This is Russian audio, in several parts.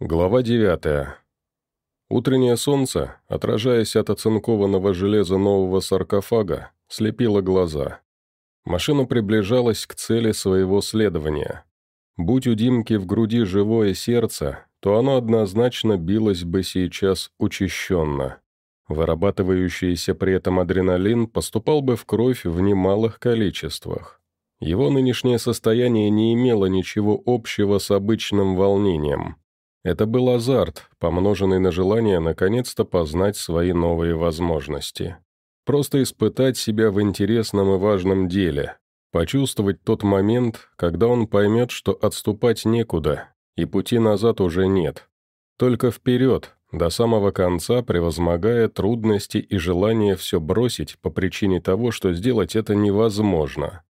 Глава 9. Утреннее солнце, отражаясь от оцинкованного железа нового саркофага, слепило глаза. Машина приближалась к цели своего следования. Будь у Димки в груди живое сердце, то оно однозначно билось бы сейчас учащенно. Вырабатывающийся при этом адреналин поступал бы в кровь в немалых количествах. Его нынешнее состояние не имело ничего общего с обычным волнением – это был азарт, помноженный на желание наконец-то познать свои новые возможности. Просто испытать себя в интересном и важном деле. Почувствовать тот момент, когда он поймет, что отступать некуда, и пути назад уже нет. Только вперед, до самого конца, превозмогая трудности и желание все бросить по причине того, что сделать это невозможно.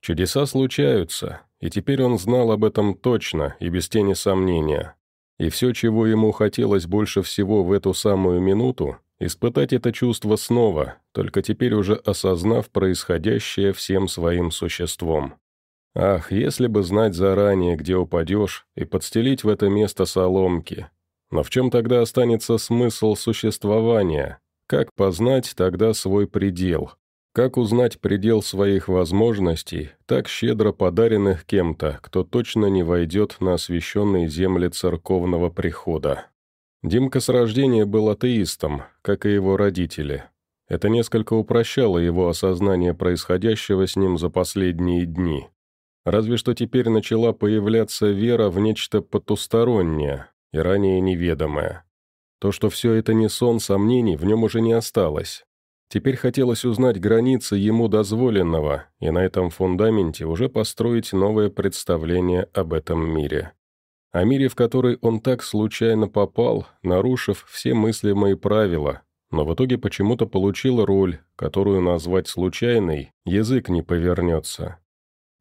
Чудеса случаются, и теперь он знал об этом точно и без тени сомнения. И все, чего ему хотелось больше всего в эту самую минуту, испытать это чувство снова, только теперь уже осознав происходящее всем своим существом. Ах, если бы знать заранее, где упадешь, и подстелить в это место соломки. Но в чем тогда останется смысл существования? Как познать тогда свой предел? Как узнать предел своих возможностей, так щедро подаренных кем-то, кто точно не войдет на освященные земли церковного прихода? Димка с рождения был атеистом, как и его родители. Это несколько упрощало его осознание происходящего с ним за последние дни. Разве что теперь начала появляться вера в нечто потустороннее и ранее неведомое. То, что все это не сон сомнений, в нем уже не осталось. Теперь хотелось узнать границы ему дозволенного и на этом фундаменте уже построить новое представление об этом мире. О мире, в который он так случайно попал, нарушив все мыслимые правила, но в итоге почему-то получил роль, которую назвать случайной, язык не повернется.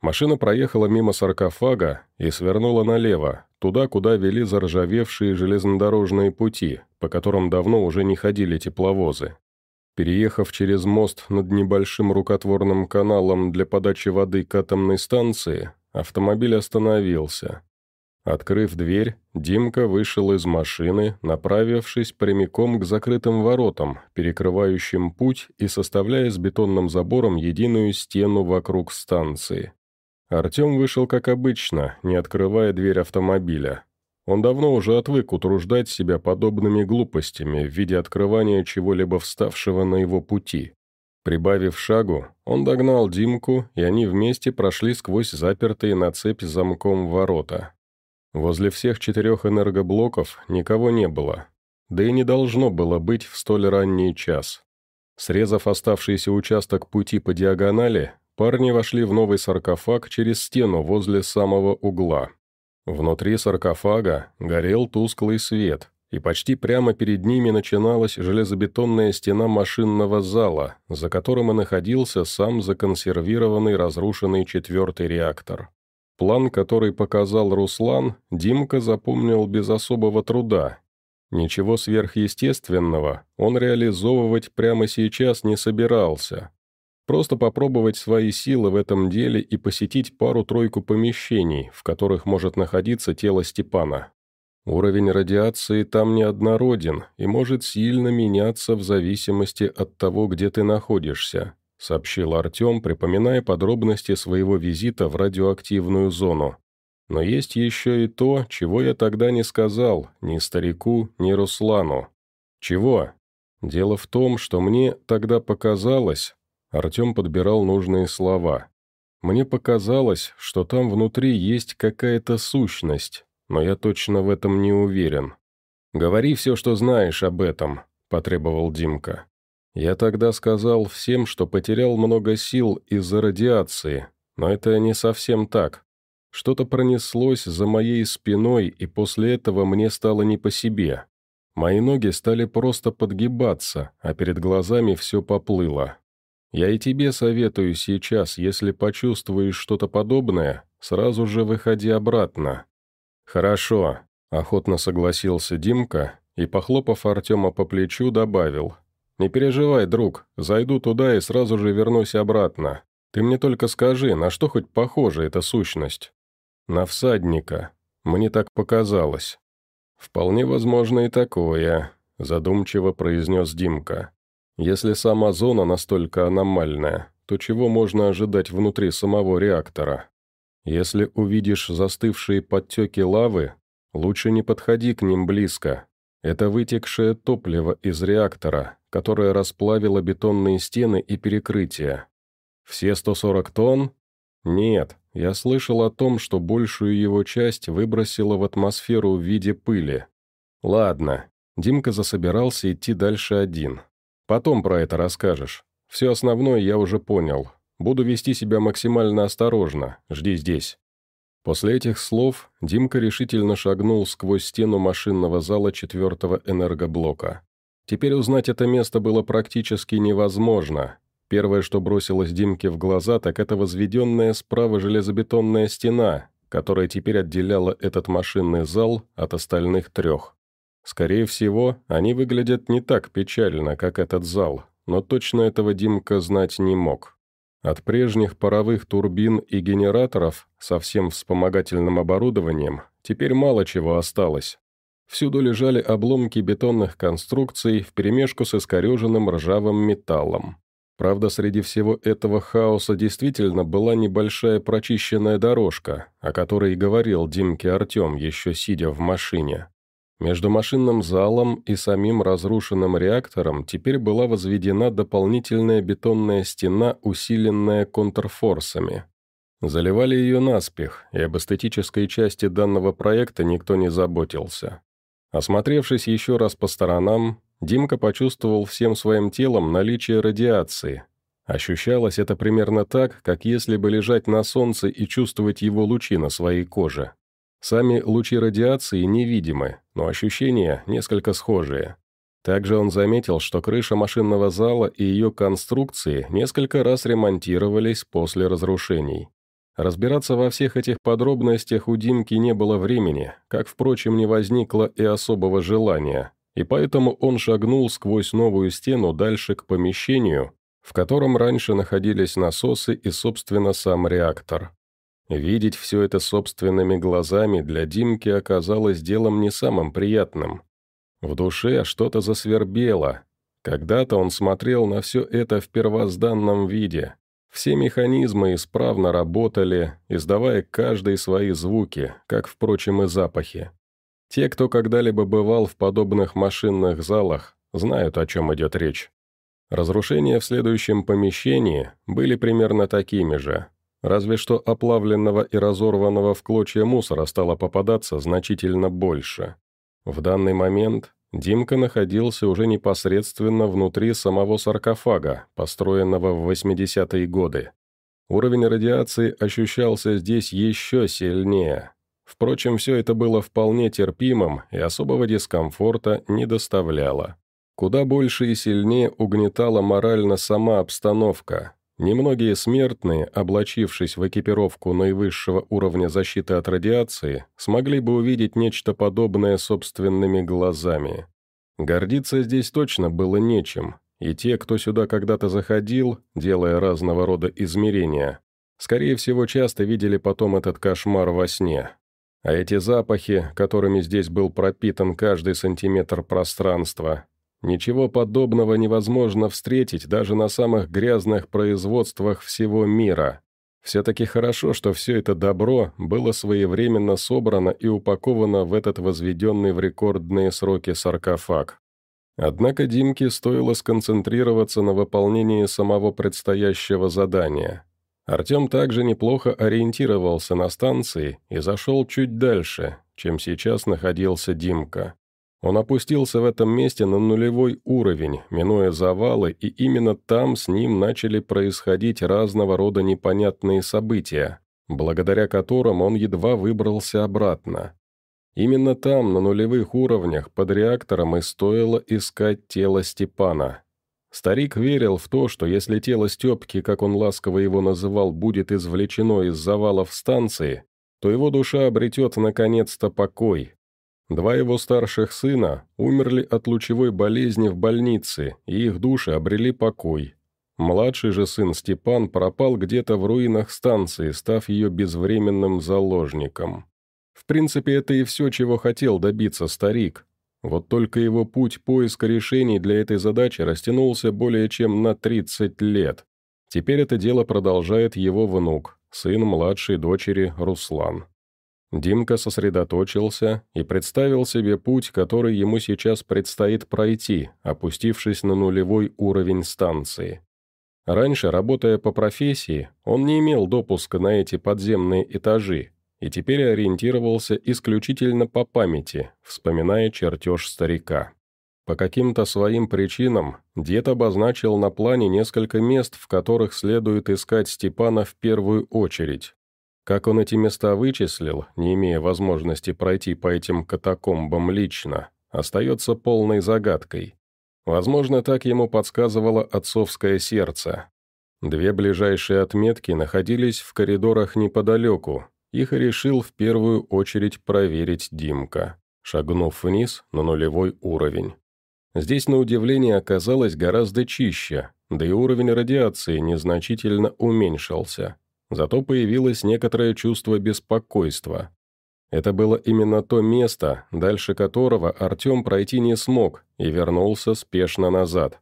Машина проехала мимо саркофага и свернула налево, туда, куда вели заржавевшие железнодорожные пути, по которым давно уже не ходили тепловозы. Переехав через мост над небольшим рукотворным каналом для подачи воды к атомной станции, автомобиль остановился. Открыв дверь, Димка вышел из машины, направившись прямиком к закрытым воротам, перекрывающим путь и составляя с бетонным забором единую стену вокруг станции. Артем вышел как обычно, не открывая дверь автомобиля. Он давно уже отвык утруждать себя подобными глупостями в виде открывания чего-либо вставшего на его пути. Прибавив шагу, он догнал Димку, и они вместе прошли сквозь запертые на цепь замком ворота. Возле всех четырех энергоблоков никого не было, да и не должно было быть в столь ранний час. Срезав оставшийся участок пути по диагонали, парни вошли в новый саркофаг через стену возле самого угла. Внутри саркофага горел тусклый свет, и почти прямо перед ними начиналась железобетонная стена машинного зала, за которым и находился сам законсервированный разрушенный четвертый реактор. План, который показал Руслан, Димка запомнил без особого труда. Ничего сверхъестественного он реализовывать прямо сейчас не собирался, Просто попробовать свои силы в этом деле и посетить пару-тройку помещений, в которых может находиться тело Степана. Уровень радиации там неоднороден и может сильно меняться в зависимости от того, где ты находишься», сообщил Артем, припоминая подробности своего визита в радиоактивную зону. «Но есть еще и то, чего я тогда не сказал ни старику, ни Руслану». «Чего?» «Дело в том, что мне тогда показалось, Артем подбирал нужные слова. «Мне показалось, что там внутри есть какая-то сущность, но я точно в этом не уверен. Говори все, что знаешь об этом», – потребовал Димка. «Я тогда сказал всем, что потерял много сил из-за радиации, но это не совсем так. Что-то пронеслось за моей спиной, и после этого мне стало не по себе. Мои ноги стали просто подгибаться, а перед глазами все поплыло. Я и тебе советую сейчас, если почувствуешь что-то подобное, сразу же выходи обратно». «Хорошо», – охотно согласился Димка и, похлопав Артема по плечу, добавил. «Не переживай, друг, зайду туда и сразу же вернусь обратно. Ты мне только скажи, на что хоть похожа эта сущность?» «На всадника. Мне так показалось». «Вполне возможно и такое», — задумчиво произнес Димка. «Если сама зона настолько аномальная, то чего можно ожидать внутри самого реактора? Если увидишь застывшие подтеки лавы, лучше не подходи к ним близко. Это вытекшее топливо из реактора, которое расплавило бетонные стены и перекрытия. Все 140 тонн? Нет, я слышал о том, что большую его часть выбросило в атмосферу в виде пыли. Ладно, Димка засобирался идти дальше один. Потом про это расскажешь. Все основное я уже понял. Буду вести себя максимально осторожно. Жди здесь». После этих слов Димка решительно шагнул сквозь стену машинного зала четвертого энергоблока. Теперь узнать это место было практически невозможно. Первое, что бросилось Димке в глаза, так это возведенная справа железобетонная стена, которая теперь отделяла этот машинный зал от остальных трех. Скорее всего, они выглядят не так печально, как этот зал, но точно этого Димка знать не мог. От прежних паровых турбин и генераторов со всем вспомогательным оборудованием теперь мало чего осталось. Всюду лежали обломки бетонных конструкций вперемешку с искореженным ржавым металлом. Правда, среди всего этого хаоса действительно была небольшая прочищенная дорожка, о которой говорил Димке Артем, еще сидя в машине. Между машинным залом и самим разрушенным реактором теперь была возведена дополнительная бетонная стена, усиленная контрфорсами. Заливали ее наспех, и об эстетической части данного проекта никто не заботился. Осмотревшись еще раз по сторонам, Димка почувствовал всем своим телом наличие радиации. Ощущалось это примерно так, как если бы лежать на солнце и чувствовать его лучи на своей коже. Сами лучи радиации невидимы, но ощущения несколько схожие. Также он заметил, что крыша машинного зала и ее конструкции несколько раз ремонтировались после разрушений. Разбираться во всех этих подробностях у Димки не было времени, как, впрочем, не возникло и особого желания, и поэтому он шагнул сквозь новую стену дальше к помещению, в котором раньше находились насосы и, собственно, сам реактор. Видеть все это собственными глазами для Димки оказалось делом не самым приятным. В душе что-то засвербело. Когда-то он смотрел на все это в первозданном виде. Все механизмы исправно работали, издавая каждый свои звуки, как, впрочем, и запахи. Те, кто когда-либо бывал в подобных машинных залах, знают, о чем идет речь. Разрушения в следующем помещении были примерно такими же. Разве что оплавленного и разорванного в клочья мусора стало попадаться значительно больше. В данный момент Димка находился уже непосредственно внутри самого саркофага, построенного в 80-е годы. Уровень радиации ощущался здесь еще сильнее. Впрочем, все это было вполне терпимым и особого дискомфорта не доставляло. Куда больше и сильнее угнетала морально сама обстановка, Немногие смертные, облачившись в экипировку наивысшего уровня защиты от радиации, смогли бы увидеть нечто подобное собственными глазами. Гордиться здесь точно было нечем, и те, кто сюда когда-то заходил, делая разного рода измерения, скорее всего, часто видели потом этот кошмар во сне. А эти запахи, которыми здесь был пропитан каждый сантиметр пространства, Ничего подобного невозможно встретить даже на самых грязных производствах всего мира. Все-таки хорошо, что все это добро было своевременно собрано и упаковано в этот возведенный в рекордные сроки саркофаг. Однако Димке стоило сконцентрироваться на выполнении самого предстоящего задания. Артем также неплохо ориентировался на станции и зашел чуть дальше, чем сейчас находился Димка. Он опустился в этом месте на нулевой уровень, минуя завалы, и именно там с ним начали происходить разного рода непонятные события, благодаря которым он едва выбрался обратно. Именно там, на нулевых уровнях, под реактором и стоило искать тело Степана. Старик верил в то, что если тело Степки, как он ласково его называл, будет извлечено из завалов станции, то его душа обретет наконец-то покой, Два его старших сына умерли от лучевой болезни в больнице, и их души обрели покой. Младший же сын Степан пропал где-то в руинах станции, став ее безвременным заложником. В принципе, это и все, чего хотел добиться старик. Вот только его путь поиска решений для этой задачи растянулся более чем на 30 лет. Теперь это дело продолжает его внук, сын младшей дочери Руслан. Димка сосредоточился и представил себе путь, который ему сейчас предстоит пройти, опустившись на нулевой уровень станции. Раньше, работая по профессии, он не имел допуска на эти подземные этажи и теперь ориентировался исключительно по памяти, вспоминая чертеж старика. По каким-то своим причинам дед обозначил на плане несколько мест, в которых следует искать Степана в первую очередь. Как он эти места вычислил, не имея возможности пройти по этим катакомбам лично, остается полной загадкой. Возможно, так ему подсказывало отцовское сердце. Две ближайшие отметки находились в коридорах неподалеку, их решил в первую очередь проверить Димка, шагнув вниз на нулевой уровень. Здесь, на удивление, оказалось гораздо чище, да и уровень радиации незначительно уменьшился. Зато появилось некоторое чувство беспокойства. Это было именно то место, дальше которого Артем пройти не смог и вернулся спешно назад.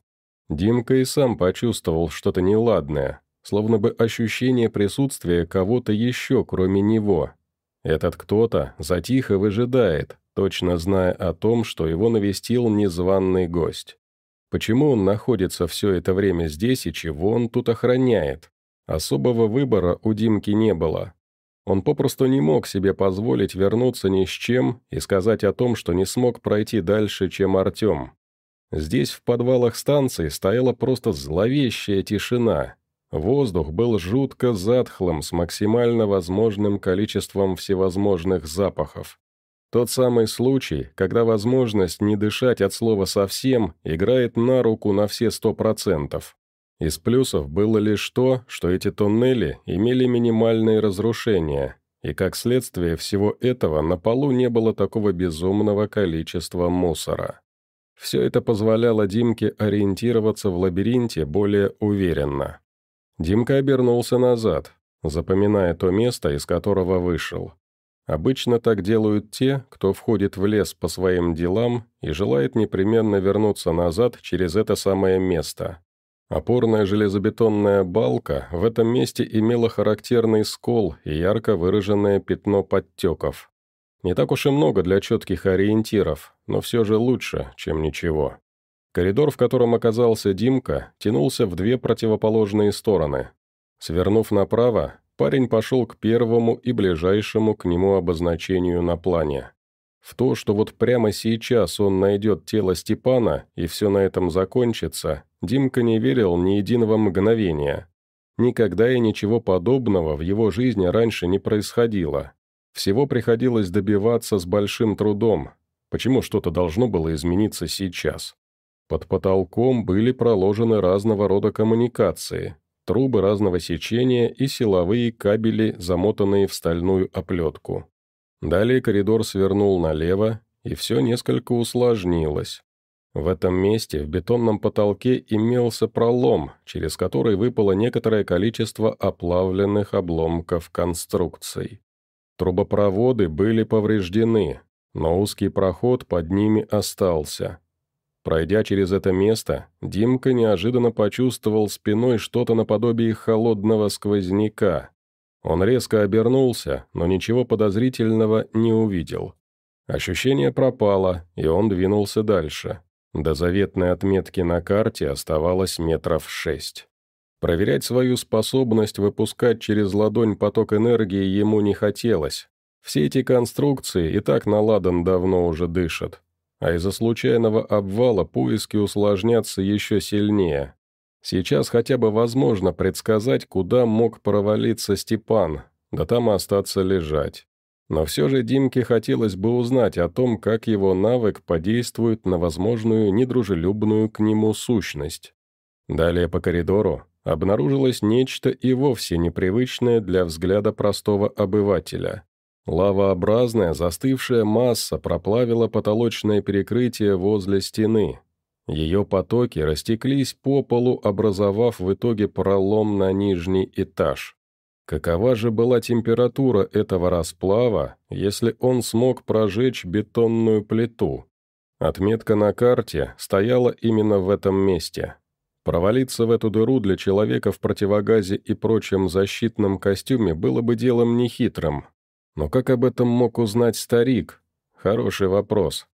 Димка и сам почувствовал что-то неладное, словно бы ощущение присутствия кого-то еще, кроме него. Этот кто-то затихо выжидает, точно зная о том, что его навестил незваный гость. Почему он находится все это время здесь и чего он тут охраняет? Особого выбора у Димки не было. Он попросту не мог себе позволить вернуться ни с чем и сказать о том, что не смог пройти дальше, чем Артем. Здесь, в подвалах станции, стояла просто зловещая тишина. Воздух был жутко затхлым, с максимально возможным количеством всевозможных запахов. Тот самый случай, когда возможность не дышать от слова совсем играет на руку на все сто процентов. Из плюсов было лишь то, что эти туннели имели минимальные разрушения, и как следствие всего этого на полу не было такого безумного количества мусора. Все это позволяло Димке ориентироваться в лабиринте более уверенно. Димка обернулся назад, запоминая то место, из которого вышел. Обычно так делают те, кто входит в лес по своим делам и желает непременно вернуться назад через это самое место. Опорная железобетонная балка в этом месте имела характерный скол и ярко выраженное пятно подтеков. Не так уж и много для четких ориентиров, но все же лучше, чем ничего. Коридор, в котором оказался Димка, тянулся в две противоположные стороны. Свернув направо, парень пошел к первому и ближайшему к нему обозначению на плане. В то, что вот прямо сейчас он найдет тело Степана и все на этом закончится, Димка не верил ни единого мгновения. Никогда и ничего подобного в его жизни раньше не происходило. Всего приходилось добиваться с большим трудом. Почему что-то должно было измениться сейчас? Под потолком были проложены разного рода коммуникации, трубы разного сечения и силовые кабели, замотанные в стальную оплетку. Далее коридор свернул налево, и все несколько усложнилось. В этом месте в бетонном потолке имелся пролом, через который выпало некоторое количество оплавленных обломков конструкций. Трубопроводы были повреждены, но узкий проход под ними остался. Пройдя через это место, Димка неожиданно почувствовал спиной что-то наподобие холодного сквозняка. Он резко обернулся, но ничего подозрительного не увидел. Ощущение пропало, и он двинулся дальше. До заветной отметки на карте оставалось метров шесть. Проверять свою способность выпускать через ладонь поток энергии ему не хотелось. Все эти конструкции и так наладан давно уже дышат. А из-за случайного обвала поиски усложнятся еще сильнее. Сейчас хотя бы возможно предсказать, куда мог провалиться Степан, да там остаться лежать. Но все же Димке хотелось бы узнать о том, как его навык подействует на возможную недружелюбную к нему сущность. Далее по коридору обнаружилось нечто и вовсе непривычное для взгляда простого обывателя. Лавообразная застывшая масса проплавила потолочное перекрытие возле стены. Ее потоки растеклись по полу, образовав в итоге пролом на нижний этаж. Какова же была температура этого расплава, если он смог прожечь бетонную плиту? Отметка на карте стояла именно в этом месте. Провалиться в эту дыру для человека в противогазе и прочем защитном костюме было бы делом нехитрым. Но как об этом мог узнать старик? Хороший вопрос.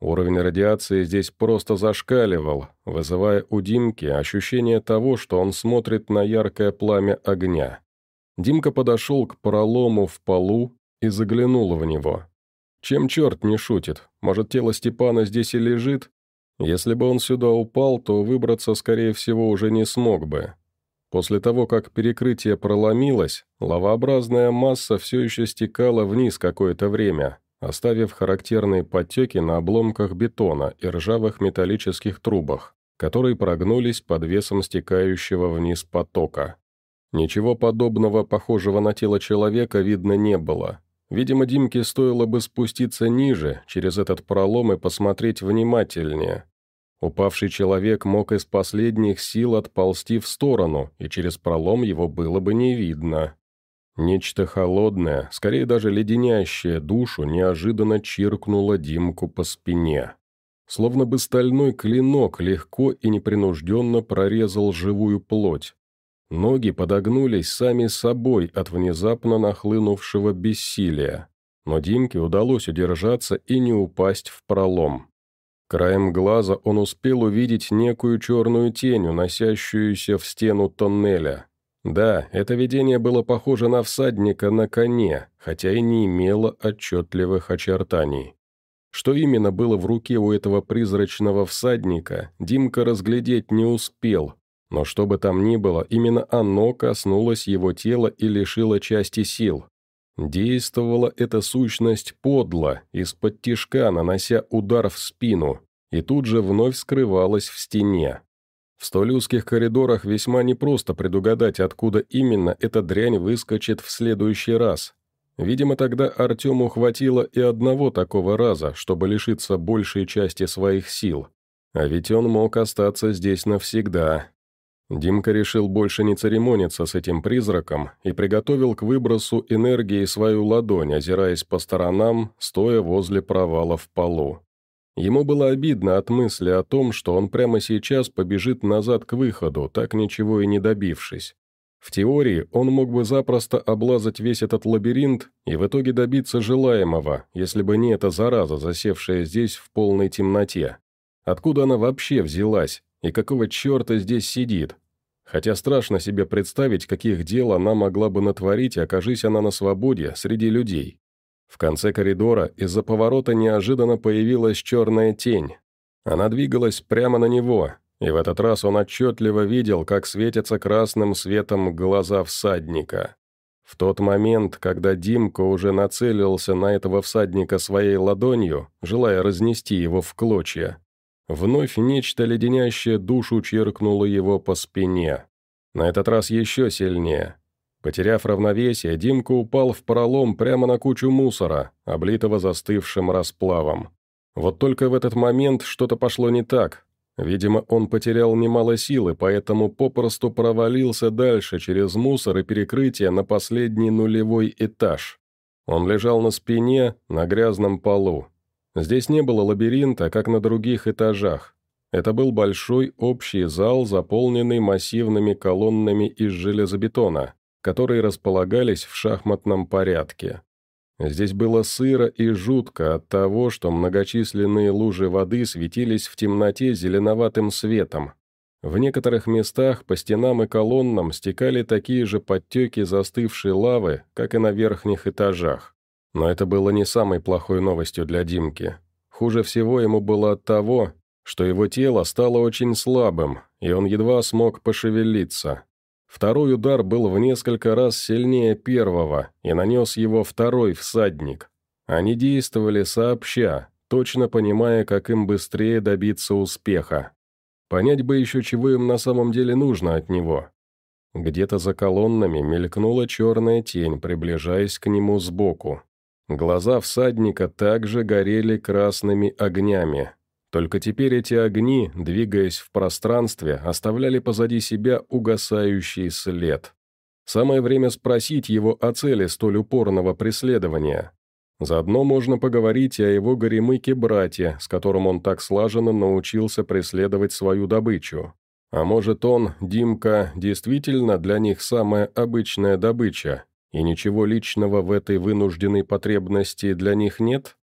Уровень радиации здесь просто зашкаливал, вызывая у Димки ощущение того, что он смотрит на яркое пламя огня. Димка подошел к пролому в полу и заглянул в него. Чем черт не шутит? Может, тело Степана здесь и лежит? Если бы он сюда упал, то выбраться, скорее всего, уже не смог бы. После того, как перекрытие проломилось, лавообразная масса все еще стекала вниз какое-то время, оставив характерные подтеки на обломках бетона и ржавых металлических трубах, которые прогнулись под весом стекающего вниз потока. Ничего подобного, похожего на тело человека, видно не было. Видимо, Димке стоило бы спуститься ниже, через этот пролом и посмотреть внимательнее. Упавший человек мог из последних сил отползти в сторону, и через пролом его было бы не видно. Нечто холодное, скорее даже леденящее душу, неожиданно чиркнуло Димку по спине. Словно бы стальной клинок легко и непринужденно прорезал живую плоть. Ноги подогнулись сами собой от внезапно нахлынувшего бессилия, но Димке удалось удержаться и не упасть в пролом. Краем глаза он успел увидеть некую черную тень, уносящуюся в стену тоннеля. Да, это видение было похоже на всадника на коне, хотя и не имело отчетливых очертаний. Что именно было в руке у этого призрачного всадника, Димка разглядеть не успел, но что бы там ни было, именно оно коснулось его тела и лишило части сил. Действовала эта сущность подло, из-под тишка, нанося удар в спину, и тут же вновь скрывалась в стене. В столь узких коридорах весьма непросто предугадать, откуда именно эта дрянь выскочит в следующий раз. Видимо, тогда Артему хватило и одного такого раза, чтобы лишиться большей части своих сил. А ведь он мог остаться здесь навсегда. Димка решил больше не церемониться с этим призраком и приготовил к выбросу энергии свою ладонь, озираясь по сторонам, стоя возле провала в полу. Ему было обидно от мысли о том, что он прямо сейчас побежит назад к выходу, так ничего и не добившись. В теории он мог бы запросто облазать весь этот лабиринт и в итоге добиться желаемого, если бы не эта зараза, засевшая здесь в полной темноте. Откуда она вообще взялась? И какого черта здесь сидит? Хотя страшно себе представить, каких дел она могла бы натворить, окажись она на свободе среди людей. В конце коридора из-за поворота неожиданно появилась черная тень. Она двигалась прямо на него, и в этот раз он отчетливо видел, как светятся красным светом глаза всадника. В тот момент, когда Димка уже нацелился на этого всадника своей ладонью, желая разнести его в клочья, Вновь нечто леденящее душу черкнуло его по спине. На этот раз еще сильнее. Потеряв равновесие, Димка упал в пролом прямо на кучу мусора, облитого застывшим расплавом. Вот только в этот момент что-то пошло не так. Видимо, он потерял немало силы, поэтому попросту провалился дальше через мусор и перекрытие на последний нулевой этаж. Он лежал на спине на грязном полу. Здесь не было лабиринта, как на других этажах. Это был большой общий зал, заполненный массивными колоннами из железобетона, которые располагались в шахматном порядке. Здесь было сыро и жутко от того, что многочисленные лужи воды светились в темноте зеленоватым светом. В некоторых местах по стенам и колоннам стекали такие же подтеки застывшей лавы, как и на верхних этажах. Но это было не самой плохой новостью для Димки. Хуже всего ему было от того, что его тело стало очень слабым, и он едва смог пошевелиться. Второй удар был в несколько раз сильнее первого, и нанес его второй всадник. Они действовали сообща, точно понимая, как им быстрее добиться успеха. Понять бы еще, чего им на самом деле нужно от него. Где-то за колоннами мелькнула черная тень, приближаясь к нему сбоку. Глаза всадника также горели красными огнями. Только теперь эти огни, двигаясь в пространстве, оставляли позади себя угасающий след. Самое время спросить его о цели столь упорного преследования. Заодно можно поговорить и о его горемыке-брате, с которым он так слаженно научился преследовать свою добычу. А может он, Димка, действительно для них самая обычная добыча, и ничего личного в этой вынужденной потребности для них нет?